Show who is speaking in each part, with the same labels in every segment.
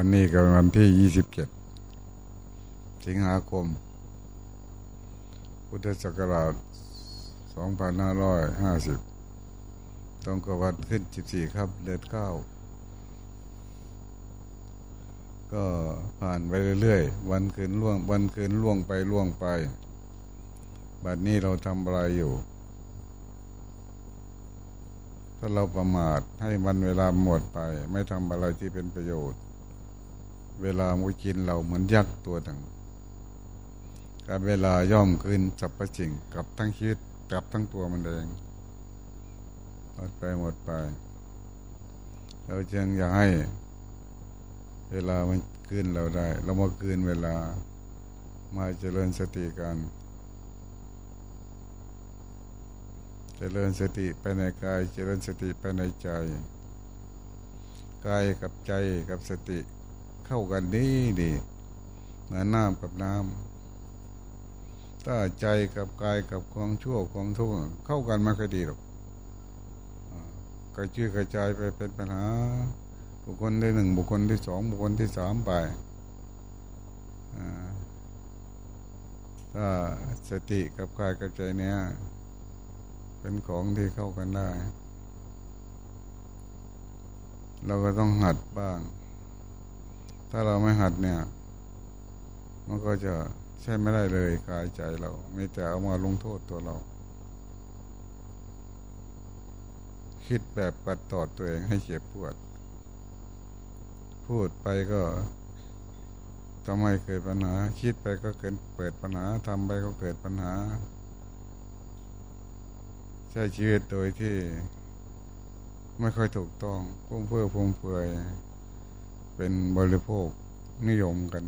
Speaker 1: วันนี้ก็วันที่ยี่สิบเจ็ดสิงหาคม พุทธศักราชสองพันห้าร้อยห้าสิบต้องกวันขึ้นสิบสี่ครับเดือนเก้าก็ผ่านไปเรื่อยๆ วันคืนล่วง วันคืนล่วงไปล่วงไป บัดนี้เราทำอะไรอยู่ ถ้าเราประมาทให้มันเวลาหมดไป ไม่ทำอะไรที่เป็นประโยชน์ เวลามุกินเราเหมือนยักษ์ตัวหนึ่งการเวลาย่อมคืนสรรพสิ่งกับทั้งชีวิตกับทั้งตัวมันเองหมดไปหมดไป เราจึงอยากให้ เวลามันคืนเราได้ เรามาคืนเวลามาเจริญสติกัน เจริญสติไปในกาย เจริญสติไปในใจ กายกับใจกับสติ เข้ากันดีดีเหมือนน้ำกับน้ำถ้าใจกับกายกับความชั่วความทุกข์เข้ากันม่ค่ดีหรอกกระชื่อกระจายไปเป็นปัญหา บุคคลที่หนึ่งบุคคลที่สองบุคคลที่สามไปถ้าสติกับกายกับใจเนี้ยเป็นของที่เข้ากันได้ เราก็ต้องหัดบ้าง ถ้าเราไม่หัดเนี่ย มันก็จะใช่ไม่ได้เลยกายใจเรา ไม่แต่เอามาลงโทษตัวเรา คิดแบบปัดตอดตัวเองให้เจ็บปวด พูดไปก็ทำไมเกิดปัญหา คิดไปก็เกิดเปิดปัญหาทำไปก็เกิดปัญหา ใช้ชีวิตโดยที่ไม่ค่อยถูกต้องพุ่มเพื่อพุ่มเฟือย เป็นบริโภคนิยมกัน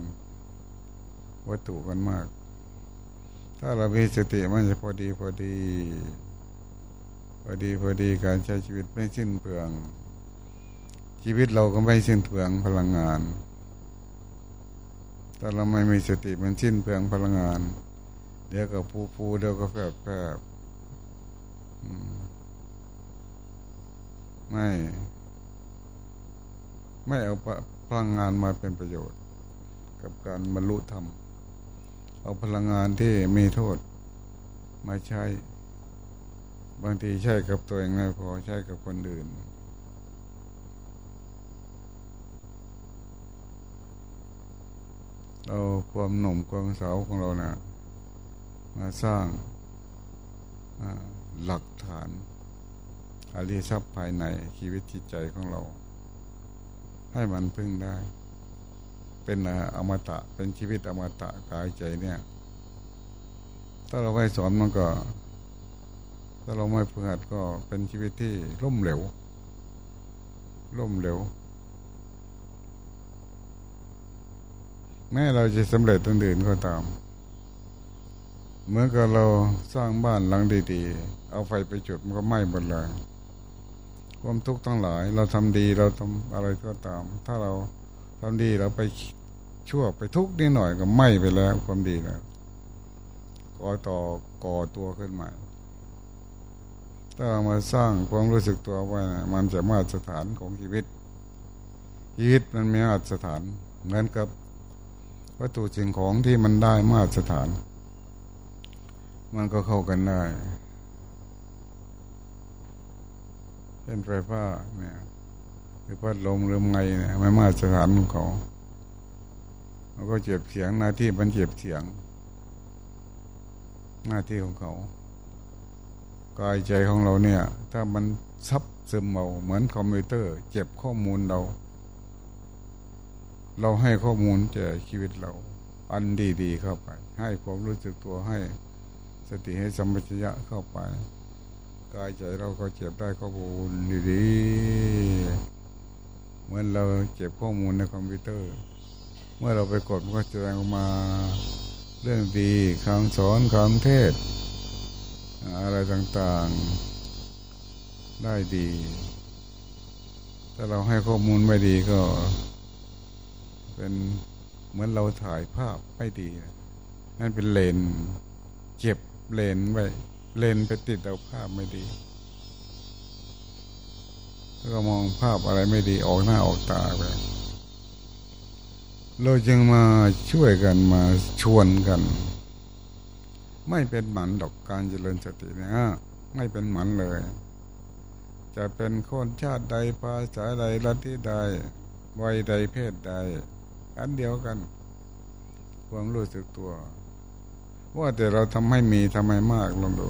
Speaker 1: วัตถุกันมาก ถ้าเรามีสติมันจะพอดีพอดี พอดีพอดีการใช้ชีวิตไม่สิ้นเปลือง ชีวิตเราก็ไม่สิ้นเปลืองพลังงานถ้าเราไม่มีสติมันสิ้นเปลืองพลังงาน เดี๋ยวก็ฟูฟูเดี๋ยวก็แฝบแฝบไม่ ไม่เอา พลังงานมาเป็นประโยชน์ กับการบรรลุธรรม เอาพลังงานที่มีโทษมาใช้ บางทีใช้กับตัวเองไม่พอใช้กับคนอื่นเราความหนุ่มความสาวของเรานะ่ะมาสร้างหลักฐานอริยทรัพย์ภายในชีวิตจิตใจของเรา ให้มันพึ่งได้ เป็นอมตะเป็นชีวิตอมตะกายใจเนี่ย ถ้าเราไม่สอนมันก็ ถ้าเราไม่ฝึกหัดก็เป็นชีวิตที่ล่มเหลวล่มเหลวแม้เราจะสำเร็จตังอื่นก็ตามเมื่อกับเราสร้างบ้านหลังดีๆ เอาไฟไปจุดมันก็ไหม้หมดเลย ความทุกข์ทั้งหลาย เราทำดีเราทำอะไรก็ตาม ถ้าเราทำดีเราไปชั่วไปทุกข์นิดหน่อยก็ไหม้ไปแล้วความดีแล้วก่อต่อก่อตัวขึ้นใหม่ถ้าเรามาสร้างความรู้สึกตัวไว้มันจะมาตรฐานของชีวิต ชีวิตมันมีมาตรฐานเหมือนกับวัตถุสิ่งของที่มันได้มาตรฐาน มันก็เข้ากันได้ เป็นไฟฟ้าเนี่ยหรือพัดลมหรือไงเนี่ยไม่มาตรฐานของเขามันก็เจ็บเสียงหน้าที่มันเจ็บเสียง หน้าที่ของเขากายใจของเราเนี่ย ถ้ามันซับซึมเมาเหมือนคอมพิวเตอร์ เจ็บข้อมูลเรา เราให้ข้อมูลแก่ชีวิตเรา อันดีๆเข้าไป ให้ความรู้สึกตัวให้สติให้สัมปชัญญะเข้าไป กายใจเราก็เจ็บได้ข้อมูลดีๆเหมือนเราเจ็บข้อมูลในคอมพิวเตอร์ เมื่อเราไปกดมันก็แสดงออกมาเรื่องดีคำสอนคำเทศ อะไรต่างๆ ได้ดี ถ้าเราให้ข้อมูลไม่ดีก็ เป็นเหมือนเราถ่ายภาพไม่ดี นั่นเป็นเลน เจ็บเลนไป เลนไปติดเอาภาพไม่ดีก็มองภาพอะไรไม่ดีออกหน้าออกตาไปเราจึงมาช่วยกันมาชวนกัน ไม่เป็นหมันดอกการเจริญสติเนี่ยไม่เป็นหมันเลย จะเป็นคนชาติใดภาษาใดลัทธิใดวัยใดเพศใด อันเดียวกัน ความรู้สึกตัว ว่าแต่เราทำให้มีทำให้มากลองดู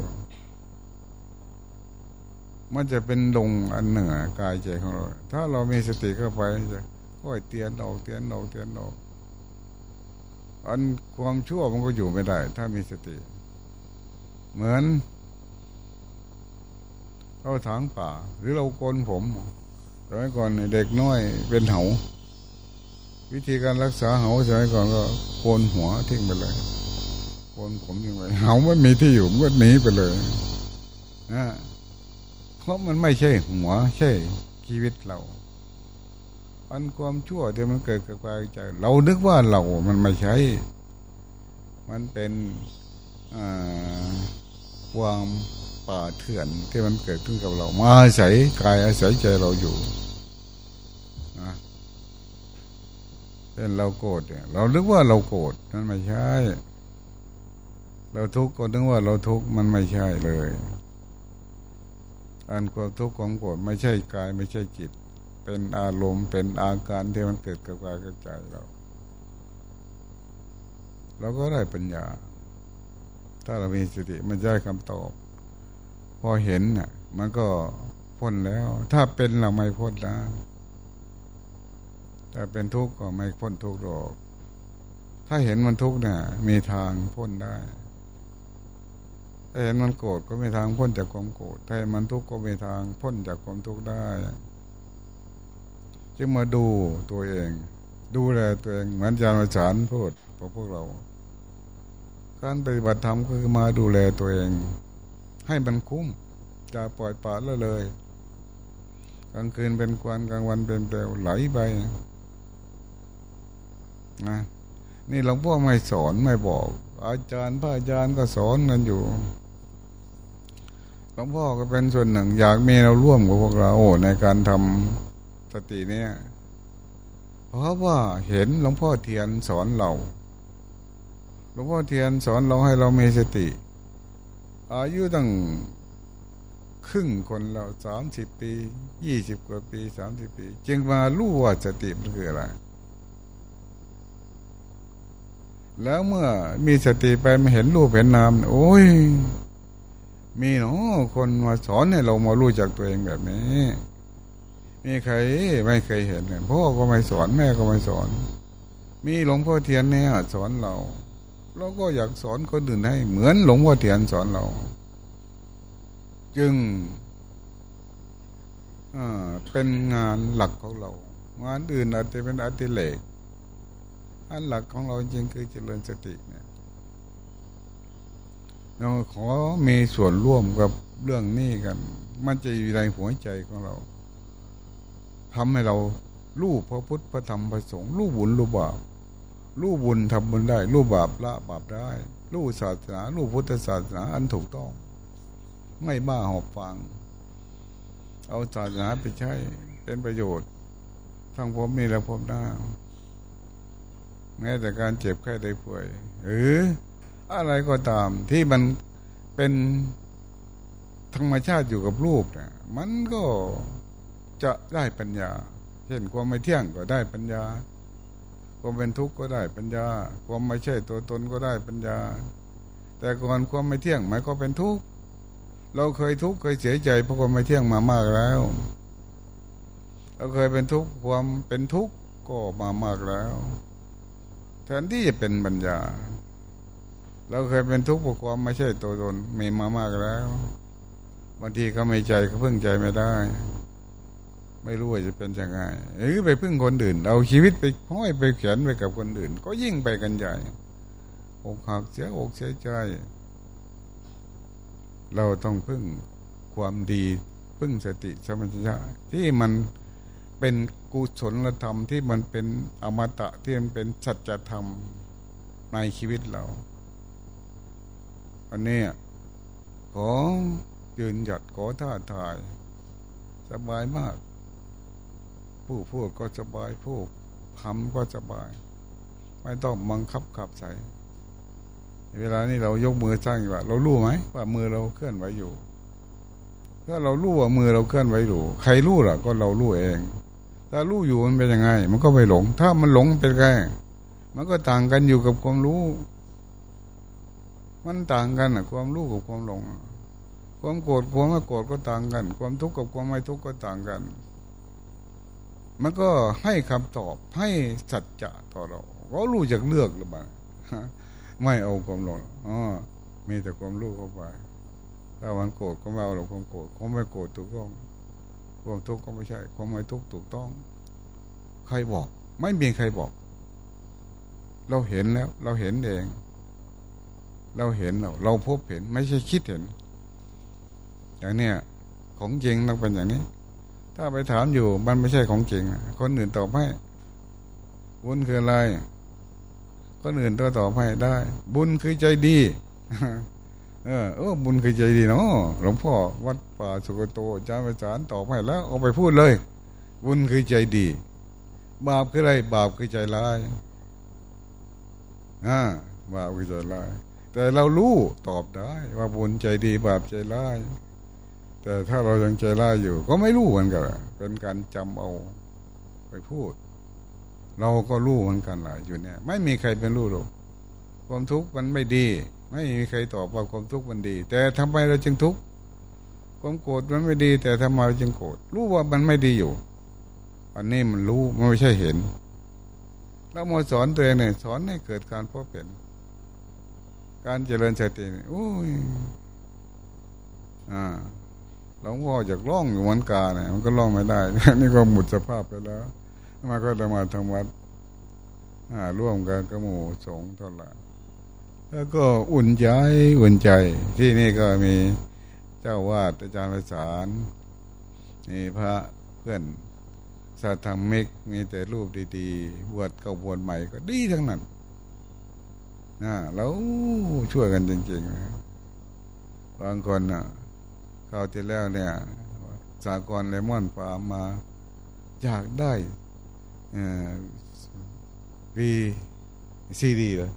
Speaker 1: มันจะเป็นลงอันเหนือกายใจของเรา ถ้าเรามีสติเข้าไปจะค่อยเตียนออกเตียนออกเตียนออกอันความชั่วมันก็อยู่ไม่ได้ ถ้ามีสติ เหมือนเราถางป่า หรือเราโกนผมสมัยก่อนเด็กน้อยเป็นเหา วิธีการรักษาเหาสมัยก่อนก็โกนหัวทิ้งไปเลย นผมทิ้งไปเหาไม่มีที่อยู่มันก็หนีไปเลยนะเพราะมันไม่ใช่หัวใช่ชีวิตเรา อันความชั่วที่มันเกิดกับกายใจ เรานึกว่าเรามันไม่ใช่ มันเป็นความป่าเถื่อนที่มันเกิดขึ้นกับเรา มาอาศัยกายอาศัยใจเราอยู่นะเป็นเราโกรธเนี่ยเรานึกว่าเราโกรธนั่นไม่ใช่ เราทุกข์ก็นึกว่าเราทุกข์มันไม่ใช่เลยอันความทุกข์ของโกรธไม่ใช่กายไม่ใช่จิต เป็นอารมณ์เป็นอาการที่มันเกิดกับกายกับใจเราเราก็ได้ปัญญา ถ้าเรามีสติมันได้คำตอบ พอเห็นน่ะ มันก็พ้นแล้ว ถ้าเป็นเราไม่พ้นนะถ้าเป็นทุกข์ก็ไม่พ้นทุกข์หรอก ถ้าเห็นมันทุกข์เนี่ยมีทางพ้นได้ ถ้าเห็นมันโกรธก็มีทางพ้นจากความโกรธถ้าเห็นมันทุกข์ก็มีทางพ้นจากความทุกข์ได้ จึงมาดูตัวเอง ดูแลตัวเองเหมือนอาจารย์อาจารย์พูดพวกพวกเรา การปฏิบัติธรรมก็คือมาดูแลตัวเอง ให้มันคุ้มจะปล่อยปละละเลยกลางคืนเป็นควันกลางวันเป็นเปลวไหลไปนะนี่หลวงพ่อไม่สอนไม่บอก อาจารย์พระอาจารย์ก็สอนกันอยู่ หลวงพ่อก็เป็นส่วนหนึ่ง อยากมีเราร่วมกับพวกเราในการทำสติเนี่ย เพราะว่าเห็นหลวงพ่อเทียนสอนเราหลวงพ่อเทียนสอนเราให้เรามีสติ อายุตั้งครึ่งคนเราสามสิบปียี่สิบกว่าปีสามสิบปี จึงมารู้ว่าสติมันคืออะไร แล้วเมื่อมีสติไปมาเห็นรูปเห็นนาม โอ้ย มีเนาะคนมาสอนให้เรามารู้จักตัวเองแบบนี้ มีใครไม่เคยเห็นเลยพ่อก็ไม่สอนแม่ก็ไม่สอน มีหลวงพ่อเทียนเนี่ยสอนเรา เราก็อยากสอนคนอื่นให้ เหมือนหลวงพ่อเทียนสอนเรา จึงเป็นงานหลักของเรา งานอื่นอาจจะเป็นอัติเลกอันหลักของเราจริงคือเจริญสติเนี่ย เราขอมีส่วนร่วมกับเรื่องนี้กัน มันจะอยู่ในหัวใจของเราทำให้เรารู้พระพุทธพระธรรมพระสงฆ์รู้บุญรู้บาปรู้บุญทำบุญได้ รู้บาปละบาปได้ รู้ศาสนา รู้พุทธศาสนาอันถูกต้อง ไม่บ้าหอบฟัง เอาศาสนาไปใช้เป็นประโยชน์ ทั้งผมนี่และผมหน้า แม้แต่การเจ็บไข้ได้ป่วยหรือ อะไรก็ตามที่มันเป็นธรรมชาติอยู่กับรูปเนี่ยมันก็จะได้ปัญญา เช่นความไม่เที่ยงก็ได้ปัญญา ความเป็นทุกข์ก็ได้ปัญญา ความไม่ใช่ตัวตนก็ได้ปัญญา แต่ก่อนความไม่เที่ยงหมายก็เป็นทุกข์เราเคยทุกข์เคยเสียใจเพราะความไม่เที่ยงมามากแล้ว เราเคยเป็นทุกข์ความเป็นทุกข์ก็มามากแล้วแทนที่จะเป็นปัญญา เราเคยเป็นทุกข์เพระความไม่ใช่ตัวตนมีมามากแล้วบางทีก็ไม่ใจก็พึ่งใจไม่ได้ ไม่รู้ว่าจะเป็นยังไงหรือไปพึ่งคนอื่น เอาชีวิตไปห้อยไปเขียนไปกับคนอื่น ก็ยิ่งไปกันใหญ่อกหักเสียอกเสียใจ เราต้องพึ่งความดีพึ่งสติสมัญญะที่มันเป็นกุศลธรรมที่มันเป็นอมตะที่มันเป็นสัจธรรมในชีวิตเรา อันนี้ขอยืนหยัดขอท่าทาย สบายมาก ผู้พูดก็สบายผู้ทำก็สบาย ไม่ต้องบังคับขับใส่เวลานี้เรายกมือสร้างอยู่ว่าเรารู้ไหมว่ามือเราเคลื่อนไหวอยู่ถ้าเรารู้ว่ามือเราเคลื่อนไหวอยู่ใครรู้ล่ะ ก็เรารู้เองถ้ารู้อยู่มันเป็นยังไง มันก็ไม่หลง ถ้ามันหลงเป็นไงมันก็ต่างกันอยู่กับความรู้ มันต่างกันอะความรู้กับความหลง ความโกรธความไม่โกรธก็ต่างกัน ความทุกข์กับความไม่ทุกข์ก็ต่างกัน มันก็ให้คำตอบให้สัจจะต่อเราเรารู้จักเลือกหรือเปล่าไม่เอาความหลงอ๋อมีแต่ความรู้เข้าไปถ้ามันโกรธก็ไม่เอาหรอกความโกรธความไม่โกรธถูกต้องความทุกข์ก็ไม่ใช่ ความไม่ทุกข์ถูกต้อง ใครบอก ไม่มีใครบอก เราเห็นแล้ว เราเห็นเอง เราเห็นเราเราพบเห็น ไม่ใช่คิดเห็น อย่างเนี้ยของจริงต้องเป็นอย่างนี้ ถ้าไปถามอยู่มันไม่ใช่ของจริง คนอื่นตอบให้บุญคืออะไร คนอื่นตัวตอบให้ได้ บุญคือใจดี เออเออบุญคือใจดีเนาะหลวงพ่อวัดป่าสุกโตอาจารย์ประสานตอบให้แล้วเอาไปพูดเลย บุญคือใจดี บาปคืออะไร บาปคือใจร้ายอ่าบาปคือใจร้าย แต่เรารู้ตอบได้ ว่าบุญใจดีบาปใจร้ายแต่ถ้าเรายังใจร้ายอยู่ ก็ไม่รู้เหมือนกันเป็นการจำเอาไปพูด เราก็รู้เหมือนกันแหละอยู่เนี่ย ไม่มีใครเป็นรู้หรอกความทุกข์มันไม่ดี ไม่มีใครตอบว่าความทุกข์มันดี แต่ทำไมเราจึงทุกข์ความโกรธมันไม่ดี แต่ทำไมเราจึงโกรธรู้ว่ามันไม่ดีอยู่อันนี้มันรู้มันไม่ใช่เห็นเรามาสอนตัวเองเนี่ยสอนให้เกิดการพบเห็น การเจริญสติโอ้ยอ่าหลวงพ่อจากล่องอยู่วันกาเนี่ยมันก็ล่องไม่ได้ นี่ก็หมดสภาพไปแล้ว มาก็จะมาทำวัดร่วมกันกระหมูสงเท่าไหร่แล้วก็อุ่นใจอุ่นใจ ที่นี่ก็มีเจ้าวาดอาจารย์ประสานมีพระเพื่อนสัตธรรมิกมีแต่รูปดีๆบวชเก่าบวชใหม่ก็ดีทั้งนั้น นะแล้วช่วยกันจริงๆบางคนนะ่ะคราวที่แล้วเนี่ยสากรเลมอนฟาร์มมาอยากได้วีซีดีเลย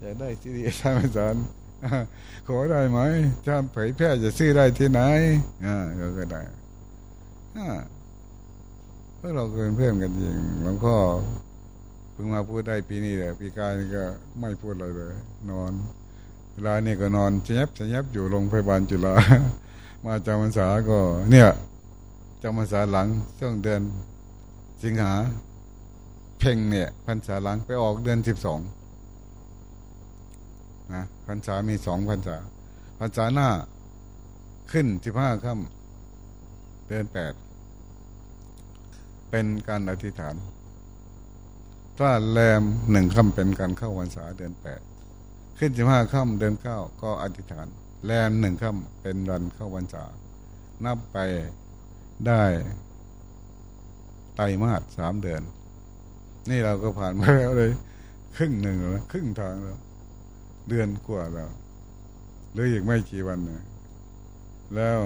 Speaker 1: อยากได้ที่ดีท่านอาจารย์ขอได้ไหมถ้าเผยแพร่จะซื้อได้ที่ไหนอ่าก็ก็ได้อ่าเพราะเราเป็นเพื่อนกันจริงหลวงพ่อ พิ่งมาพูดได้ปีนี้แหละปีกายก็ไม่พูดเลยเลย นอน เวลานี่ก็นอนเจ็บเจ็บอยู่โรงพยาบาลจุฬามาจำพรรษาก็ เนี่ยจำพรรษาหลังช่วงเดือนสิงหา เพ่งเนี่ยพรรษาหลังไปออกเดือนสิบสองนะพรรษามีสองพรรษาพรรษาหน้าขึ้นสิบห้าค่ำเดือนแปดเป็นการอธิษฐาน ถ้าแรมหนึ่งค่ำเป็นการเข้าพรรษาเดือนแปดขึ้นสิบห้าค่ำเดือนเก้าก็อธิษฐาน แรมหนึ่งค่ำเป็นวันเข้าพรรษานับไปได้ไตรมาสสามเดือน นี่เราก็ผ่านมาแล้วเลย ครึ่งหนึ่งแล้วครึ่งทางแล้ว เดือนกว่าแล้วหรืออีกไม่กี่วันเนี่ยแล้ว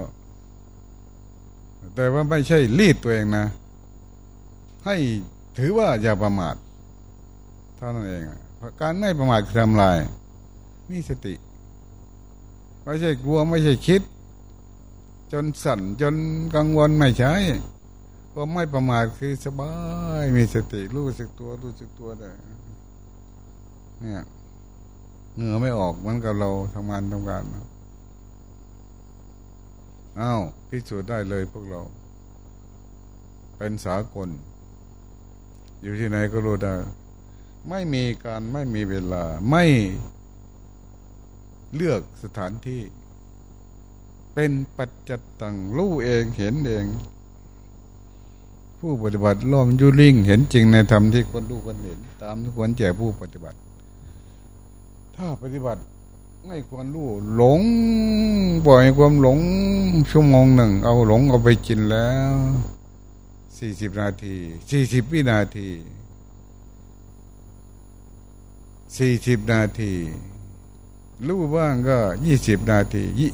Speaker 1: แต่ว่าไม่ใช่รีดตัวเองนะ ให้ถือว่าอย่าประมาท เท่านั้นเองการไม่ประมาทคือทำลายมีสติ ไม่ใช่กลัวไม่ใช่คิด จนสั่นจนกังวลไม่ใช่ก็ไม่ประมาทคือสบายมีสติรู้สึกตัวรู้สึกตัวได้เนี่ยเหงื่อไม่ออกเหมือนกับเราทำงานทำการอ้าวพิสูจน์ได้เลยพวกเรา เป็นสากล อยู่ที่ไหนก็รู้ได้ ไม่มีการไม่มีเวลาไม่เลือกสถานที่ เป็นปัจจัตตังรู้เองเห็นเอง ผู้ปฏิบัติล้อมยุลิ่งเห็นจริงในธรรมที่คนรู้คนเห็น ตามทุกคนแก่ผู้ปฏิบัติ ถ้าปฏิบัติไม่ควรรู้หลงปล่อยความหลงชั่วโมงหนึ่ง เอาหลงเอาไปกินแล้วสี่สิบนาทีสี่สิบวินาที สี่สิบนาที รู้บ้างก็ยี่สิบนาทียี่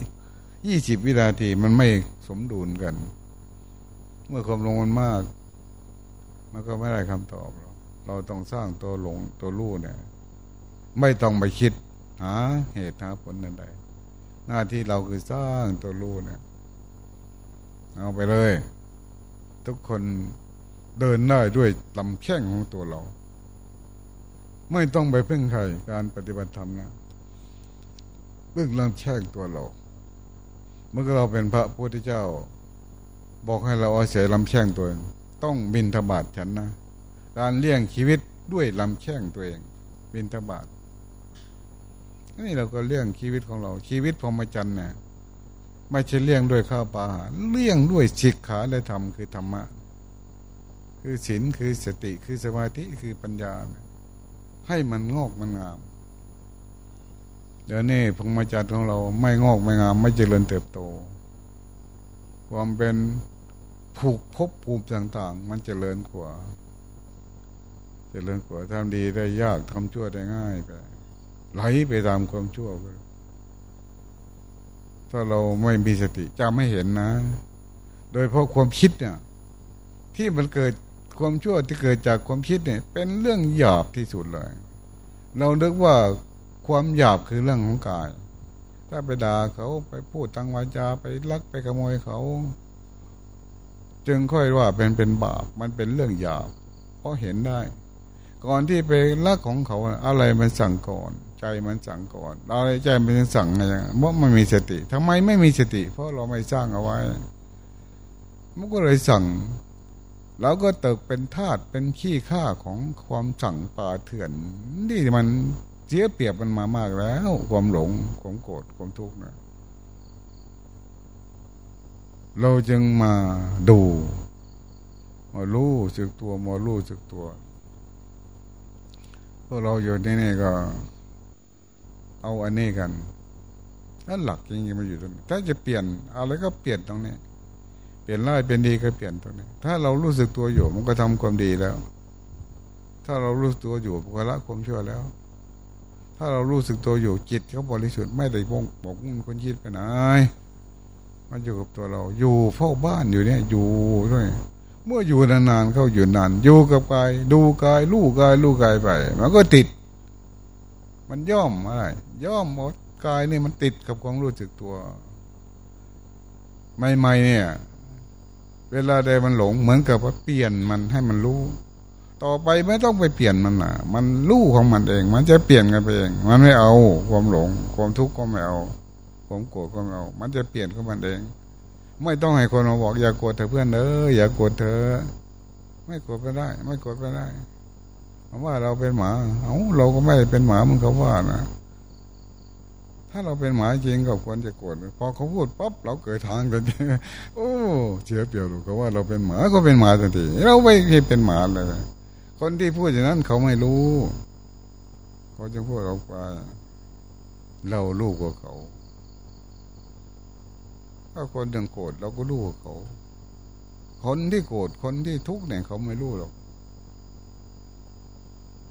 Speaker 1: ยี่สิบวินาทีมันไม่สมดุลกัน เมื่อความหลงมันมาก มันก็ไม่ได้คำตอบหรอกเราต้องสร้างตัวหลงตัวรู้เนี่ย ไม่ต้องไปคิดหาเหตุหาผลนั่นใดหน้าที่เราคือสร้างตัวรู้เนี่ยเอาไปเลย ทุกคนเดินได้ด้วยลำแข้งของตัวเรา ไม่ต้องไปพึ่งใครการปฏิบัติธรรมนะพึ่งลำแข้งตัวเรา เมื่อเราเป็นพระพุทธเจ้า บอกให้เราอาศัยลำแข้งตัวเองต้องบินทบาทฉันนะ การเลี้ยงชีวิตด้วยลำแข้งตัวเองบินทบาทนี่เราก็เลี้ยงชีวิตของเรา ชีวิตพรหมจรรย์เนี่ยไม่ใช่เลี้ยงด้วยข้าวปลาหารเลี้ยงด้วยศิกขาและธรรมคือธรรมะ คือศีลคือสติคือสมาธิคือปัญญา ให้มันงอกมันงามเดี๋ยวนี้พรหมจรรของเราไม่งอกไม่งาม ไม่เจริญเติบโต ความเป็นผูกภพภูมิต่าง ๆ มันเจริญกว่า เจริญกว่าทำดีได้ยากทำชั่วได้ง่ายไปไหลไปตามความชั่วไปถ้าเราไม่มีสติจะไม่เห็นนะ โดยเพราะความคิดเนี่ยที่มันเกิด ความชั่วที่เกิดจากความคิดเนี่ย เป็นเรื่องหยาบที่สุดเลย เราเรียกว่าความหยาบคือเรื่องของกาย ถ้าไปด่าเขาไปพูดตังวาจาไปลักไปขโมยเขา จึงค่อยว่าเป็นเป็นบาปมันเป็นเรื่องหยาบเพราะเห็นได้ ก่อนที่ไปลักของเขาอะไรมันสั่งก่อน ใจมันสั่งก่อนอะไรใจมันสั่งอะไรเพราะมันมีสติทำไมไม่มีสติ เพราะเราไม่สร้างเอาไว้มันก็เลยสั่ง เราก็เติกเป็นทาตเป็นขี้ข้าของความสั่งป่าเถื่อน นี่มันเสียเปรียบมันมามากแล้ว ความหลงความโกรธความทุกข์นะเราจึงมาดูมารู้สึกตัวมารู้สึกตัวพวกเราอยู่ที่นี่ก็ เอาอันนี้กันนั่นหลักจริงๆมันอยู่ตรงนี้ถ้าจะเปลี่ยนอะไรก็เปลี่ยนตรงนี้ เปลี่ยนร้ายเป็นดีก็เปลี่ยนตรงนี้ ถ้าเรารู้สึกตัวอยู่มันก็ทำความดีแล้ว ถ้าเรารู้สึกตัวอยู่มันก็ละความชั่วแล้ว ถ้าเรารู้สึกตัวอยู่จิตเขาบริสุทธิ์ไม่ได้บงบอกมุ่นคนคิดไปไหนมันอยู่กับตัวเราอยู่เฝ้าบ้านอยู่เนี่ยอยู่ด้วย เมื่ออยู่นานๆเข้าอยู่นานอยู่กับกายดูกายลู่กายลู่กายไป มันก็ติด มันย่อมอะไรย่อมหมดกายนี่มันติดกับความรู้สึกตัวใหม่ๆเนี่ย เวลาใดมันหลง เหมือนกับว่าเปลี่ยนมันให้มันรู้ ต่อไปไม่ต้องไปเปลี่ยนมันนะมันรู้ของมันเอง มันจะเปลี่ยนกันเอง มันไม่เอาความหลง ความทุกข์ก็ไม่เอาความโกรธก็ไม่เอา มันจะเปลี่ยนของมันเอง ไม่ต้องให้คนมาบอกอย่าโกรธเธอเพื่อนเอออย่าโกรธเธอ ไม่โกรธไปได้ ไม่โกรธไปได้เพราะว่าเราเป็นหมา เอ้าเราก็ไม่เป็นหมามึงเขาว่านะ ถ้าเราเป็นหมาจริงก็ควรจะโกรธพอเขาพูดปั๊บเราเกิดทางทันทีโอ้เสียเปรียบหรือเขาว่าเราเป็นหมาก็เป็นหมาทันทีเราไม่เคยเป็นหมาเลย คนที่พูดอย่างนั้นเขาไม่รู้เขาจะพูดเราไปเราลูกกว่าเขาถ้าคนยังโกรธเราก็รู้กว่าเขา คนที่โกรธคนที่ทุกข์เนี่ยเขาไม่รู้หรอก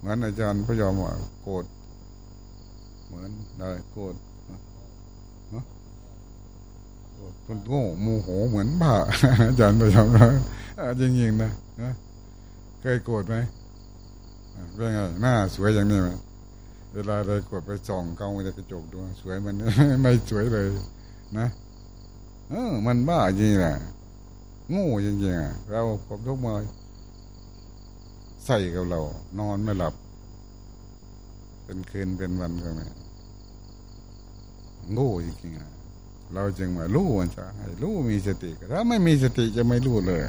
Speaker 1: งั้นอาจารย์พยอมว่าโกรธเหมือนได้โกรธ คนโง่โมโหเหมือนบ้าอาจารย์ไปทำนะจริงๆนะเคยโกรธไหมเป็นไงหน้าสวยอย่างนี้ไหมเวลาได้กดไปส่องเกาในกระจกดูสวยมันไม่สวยเลย นะเออมันบ้าจริงแหละโง่จริงๆเราผมทุกมาใส่กับเรา นอนไม่หลับ เป็นคืนเป็นวันก็ไม่โง่จริงๆ เราจึงมารู้มันจะให้รู้มีสติถ้าไม่มีสติจะไม่รู้เลย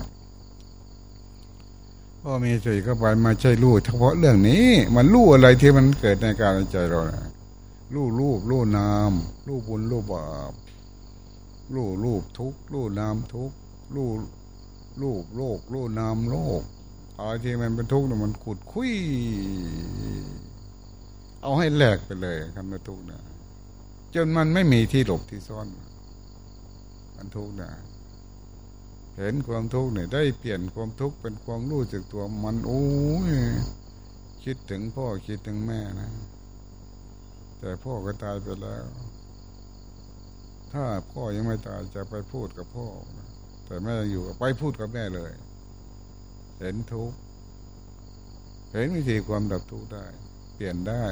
Speaker 1: พอมีสติเข้าไปมาใช่รู้เฉพาะเรื่องนี้ มันรู้อะไรที่มันเกิดในการใจเรานะรู้รูปรู้นามรู้บุญรู้บาปรู้รูปทุกรู้นามทุกรู้รูปโลกรู้นามโลกอะไรที่มันเป็นทุกข์มันขุดคุยเอาให้แหลกไปเลยคำว่าทุกข์นะจนมันไม่มีที่หลบที่ซ่อน มันทุกข์นะเห็นความทุกข์เนี่ยได้เปลี่ยนความทุกข์เป็นความรู้สึกตัวมันโอ้ยคิดถึงพ่อคิดถึงแม่นะ แต่พ่อก็ตายไปแล้ว ถ้าพ่อยังไม่ตายจะไปพูดกับพ่อ แต่แม่ยังอยู่ไปพูดกับแม่เลย เห็นทุกข์เห็นวิธีความดับทุกข์ได้ เปลี่ยนได้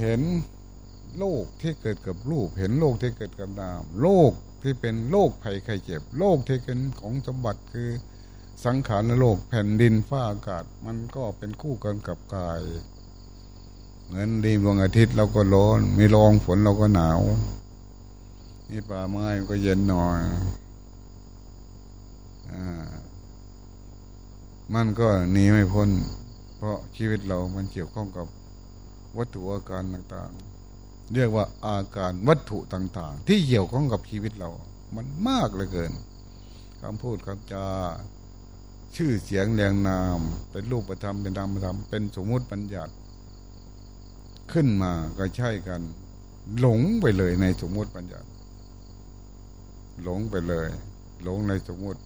Speaker 1: เห็น โลกที่เกิดกับรูป เห็นโลกที่เกิดกับนามโลกที่เป็นโลกภัยไข้เจ็บโลกที่เป็นของสมบัติคือสังขารโลกแผ่นดินฟ้าอากาศ มันก็เป็นคู่กันกับกาย เหมือนดีดวงอาทิตย์เราก็ร้อน มีรองฝนเราก็หนาวมีป่าไม้ก็เย็นหน่อยอ่ามันก็หนีไม่พ้น เพราะชีวิตเรามันเกี่ยวข้องกับวัตถุอาการต่างๆ เรียกว่าอาการวัตถุต่างๆ ที่เกี่ยวข้องกับชีวิตเรา มันมากเหลือเกินคำพูดคำจาชื่อเสียงแรงนาม เป็นรูปธรรมเป็นนามธรรมเป็นสมมุติปัญญัติ ขึ้นมาก็ใช่กัน หลงไปเลยในสมมุติปัญญัติ หลงไปเลย หลงในสมมุติ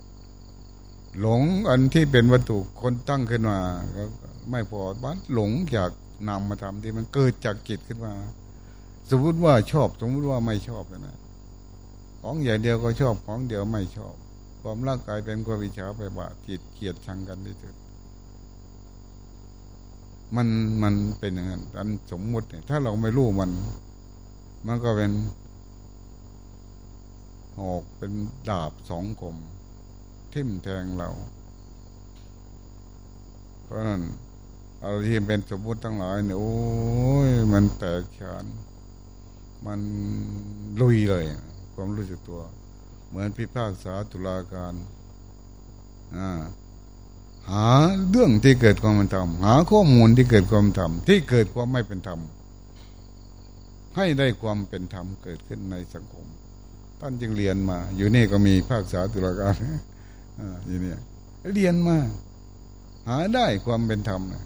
Speaker 1: หลงอันที่เป็นวัตถุคนตั้งขึ้นมาก็ไม่พอบ้านหลงจากนำมาทำที่มันเกิดจากจิตขึ้นมา สมมติว่าชอบ สมมติว่าไม่ชอบนะของอย่างเดียวก็ชอบของเดียวไม่ชอบ ความร่างกายเป็นความวิชาไปบาจิตเกียดชังกันที่สุดมันมันเป็นอย่างนั้นอันสมมุติเนี่ยถ้าเราไม่รู้มัน มันก็เป็นหอกเป็นดาบสองคมทิ่มแทงเรา เพราะนั้นอะไรที่เป็นสมมุติทั้งหลายเนี่ยโอ้ยมันแตกฉาน มันลุยเลย ความรู้สึกตัว เหมือนพิพากษาตุลาการหาเรื่องที่เกิดความเป็นธรรมหาข้อมูลที่เกิดความธรรมที่เกิดความไม่เป็นธรรมให้ได้ความเป็นธรรมเกิดขึ้นในสังคมท่านจึงเรียนมา อยู่นี่ก็มีภาคษาตุลาการอย่นี้เรียนมา หาได้ความเป็นธรรมนะ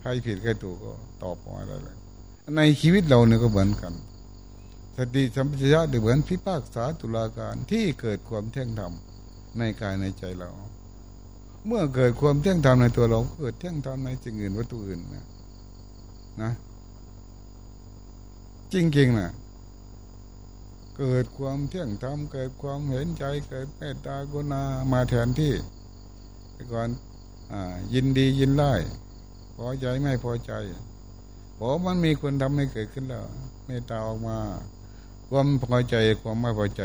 Speaker 1: ใครผิดใครถูกก็ตอบมาได้เลยในชีวิตเราเนี่ยก็เหมือนกัน สติสัมปชัญญะเหมือนพิพากษาตุลาการที่เกิดความเที่ยงธรรมในกายในใจเรา เมื่อเกิดความเที่ยงธรรมในตัวเราเกิดเที่ยงธรรมในสิ่งอื่นวัตถุอื่นนะนะ จริงๆนะเกิดความเที่ยงธรรมเกิดความเห็นใจ เกิดเมตตากรุณามาแทนที่ก่อนอยินดียินไล่พอใจไม่พอใจพอมันมีคนทำให้เกิดขึ้นแล้วเมตตาออกมา ความพอใจความไม่พอใจ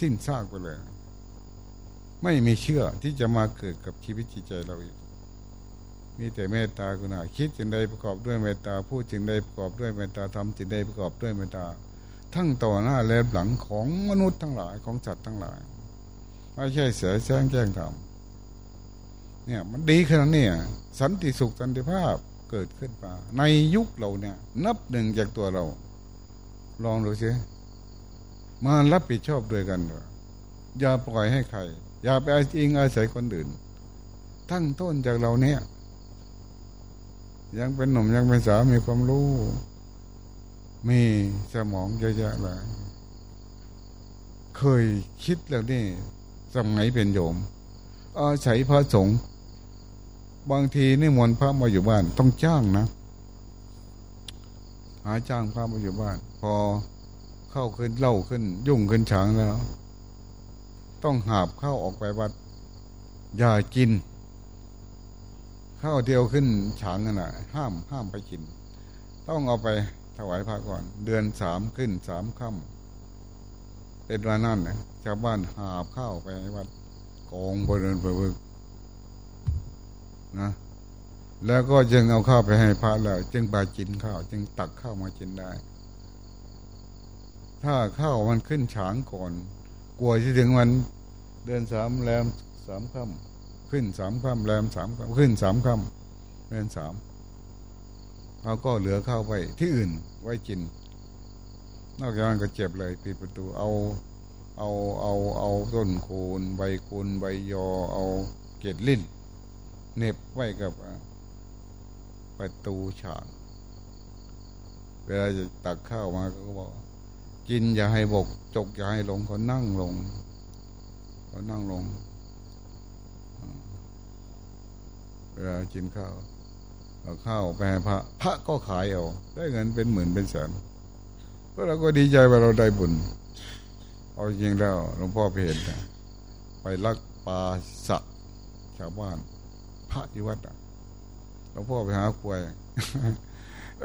Speaker 1: สิ้นซากไปเลย ไม่มีเชื่อที่จะมาเกิดกับชีวิตจิตใจเราอีกมีแต่เมตตากรุณาคิดจึงใดประกอบด้วยเมตตาพูดจึงใดประกอบด้วยเมตตาทำจึงใดประกอบด้วยเมตตา ทั้งต่อหน้าและหลังของมนุษย์ทั้งหลายของสัตว์ทั้งหลายไม่ใช่เสียแจ้งแจ้งทำเนี่ยมันดีขนาดนี้สันติสุขสันติภาพเกิดขึ้นมาในยุคเราเนี่ย นับหนึ่งจากตัวเรา ลองดูสิมารับผิดชอบด้วยกันอย่าปล่อยให้ใคร อย่าไปอิงอาศัยคนอื่น ทั้งต้นจากเราเนี่ย ยังเป็นหนุ่มยังเป็นสาวมีความรู้ มีสมองเยอะแยะเลยเคยคิดแล้วนี่สมัยเป็นโยมอาศัยพระสงฆ์บางทีนี่มนพระมาอยู่บ้าน ต้องจ้างนะ หาจ้างพระมาอยู่บ้าน พอเข้าขึ้นเล่าขึ้น ยุ่งขึ้นฉางแล้ว ต้องหาบข้าวออกไปวัด อย่ากิน ข้าวเดียวขึ้นฉางน่ะ ห้ามห้ามไปกิน ต้องเอาไปถวายพระก่อน เดือนสามขึ้นสามค่ำเป็นวันนั่นนะชาวบ้านหาบข้าวไปวัดกองไปเดินไปบึกนะแล้วก็จึงเอาข้าวไปให้พระแล้ว จึงไปกินข้าว จึงตักข้าวมากินได้ ถ้าข้าวมันขึ้นฉางก่อน กลัวจะถึงวันเดือนสามแรมสามค่ำขึ้นสามค่ำแรมสามค่ำขึ้นสามค่ำเดือนสามเราก็เหลือข้าวไปที่อื่นไว้กิน นอกจากนั้นก็เจ็บเลยปิดประตูเอาเอาเอาเอาต้นคูนใบคูนใบยอ เอาเกล็ดลิ้นเน็บไว้กับประตูฉากเวลาจะตักข้าวมาก็บอก กินอย่าให้บก จกอย่าให้ลงเขานั่งลงเขานั่งลงเวลากินข้าวเอาข้าวไปพระ พระก็ขายเอาได้เงินเป็นหมื่นเป็นแสนก็เราก็ดีใจว่าเราได้บุญ เอาจริงแล้วหลวงพ่อไปเห็นไปลักปลาสักชาวบ้าน พระที่วัดหลวงพ่อไปหาควาย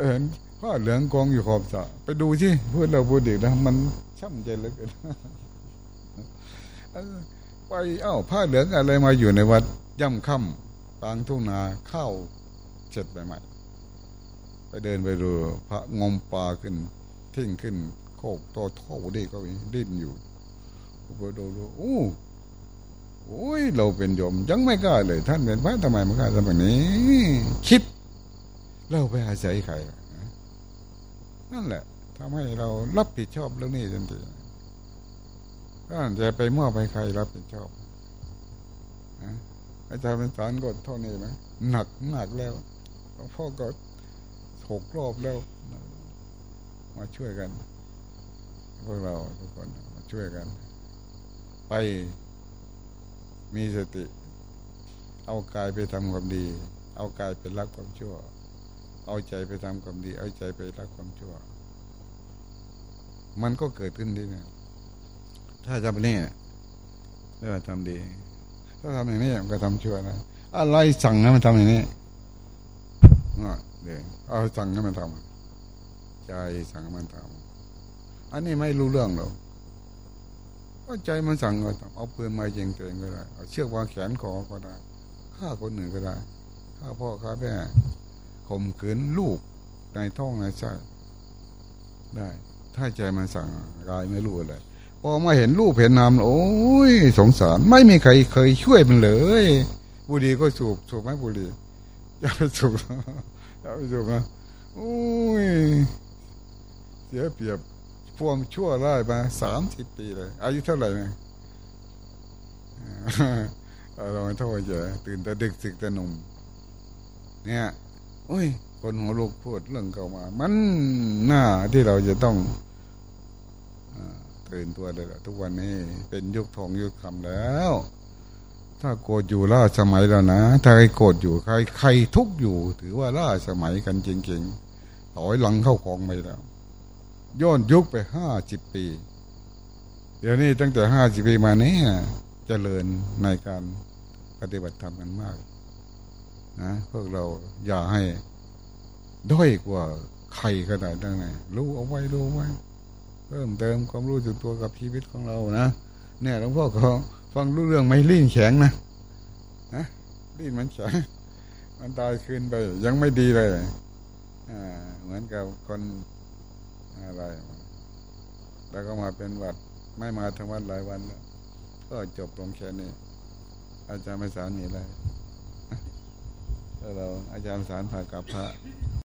Speaker 1: เห็น ผ้าเหลืองกองอยู่ขอบสระไปดูสิพูดเราพูดเด็กนะมันช่ำใจเหลือเกินไปเอ้าผ้าเหลืองอะไรมาอยู่ในวัดย่ำค่ำกลางทุ่งนาข้าวเสร็จใหม่ๆไปเดินไปดู พระงมปลาขึ้นทิ้งขึ้น โคกโตโท่เด็กก็ดิ้นอยู่ไปดูดูโอ้โอ้ยเราเป็นโยมยังไม่กล้าเลย ท่านเป็นพระทำไมไม่กล้าทำแบบนี้ คิด เราไปอาศัยใคร นั่นแหละทำให้เรารับผิดชอบเรื่องนี้ทันทีถ้าจะไปมอบให้ใครรับผิดชอบอาจารย์เป็นสารกดเท่านี้ไหมหนักหนักแล้วหลวงพ่อก็หกรอบแล้ว มาช่วยกันพวกเราทุกคนมาช่วยกัน ไปมีสติ เอากายไปทำความดี เอากายไปรักความชั่ว เอาใจไปทำความดี เอาใจไปรักความชั่ว มันก็เกิดขึ้นที่นี่ถ้าทำนี่เรียกว่าทำดี ถ้าทำอย่างนี้มันก็ทำชั่วนะอะไรสั่งให้มันทำอย่างนี้อะเดี๋ยวเอาสั่งให้มันทำใจสั่งให้มันทำอันนี้ไม่รู้เรื่องหรอกก็ใจมันสั่งก็ทำเอาปืนมายิงตัวเองก็ได้เอาเชือกวางแขนคอก็ได้ฆ่าคนหนึ่งก็ได้ฆ่าพ่อฆ่าแม่ ข่มขืนลูกในท้องในไส้ได้ ถ้าใจมันสั่งกายไม่รู้อะไรพอมาเห็นรูปเห็นนามโอ้ยสงสาร ไม่มีใครเคยช่วยมันเลยบุรีก็สูบสูบไหมบุรีอย่าไปสูบอย่าไปสูบนะโอ้ยเสียเปรียบพวงชั่วร้ายมาสามสิบปีเลย อายุเท่าไหร่เนี่ยเราไม่โทษเจอตื่นแต่ดึกสึกแต่หนุ่มเนี่ย โอ้ย คนหัวลูกพูดเรื่องเก่ามา มันหน้าที่เราจะต้องอตื่นตัวเลยล่ะทุกวันนี้เป็นยุคทองยุคคำแล้ว ถ้าโกรธอยู่ล่าสมัยแล้วนะ ถ้าใครโกรธอยู่ใครใครทุกอยู่ ถือว่าล่าสมัยกันจริงๆถอยหลังเข้ากองไปแล้วย้อนยุคไปห้าสิบปี เดี๋ยวนี้ตั้งแต่ห้าสิบปีมานี้เจริญในการปฏิบัติธรรมกันมาก นะพวกเราอย่าให้ด้อยกว่าใครขนาดนั้นไงรู้เอาไว้รู้ไว้ เพิ่มเติมความรู้สึกตัวกับชีวิตของเรานะเนี่ยหลวงพ่อก็ฟังรู้เรื่องไหม่ลิ้นแข็งนะนะลิ้นมันแข็งมันตายคืนไป ยังไม่ดีเลยอ่าเหมือนกับคนอะไร แล้วก็มาเป็นวัดไม่มาทั้งวันหลายวันแล้วก็จบลงแค่นี้ อาจารย์ไม่สารมีอะไรแล้ว เราอาจารย์สารผ่ากับพระ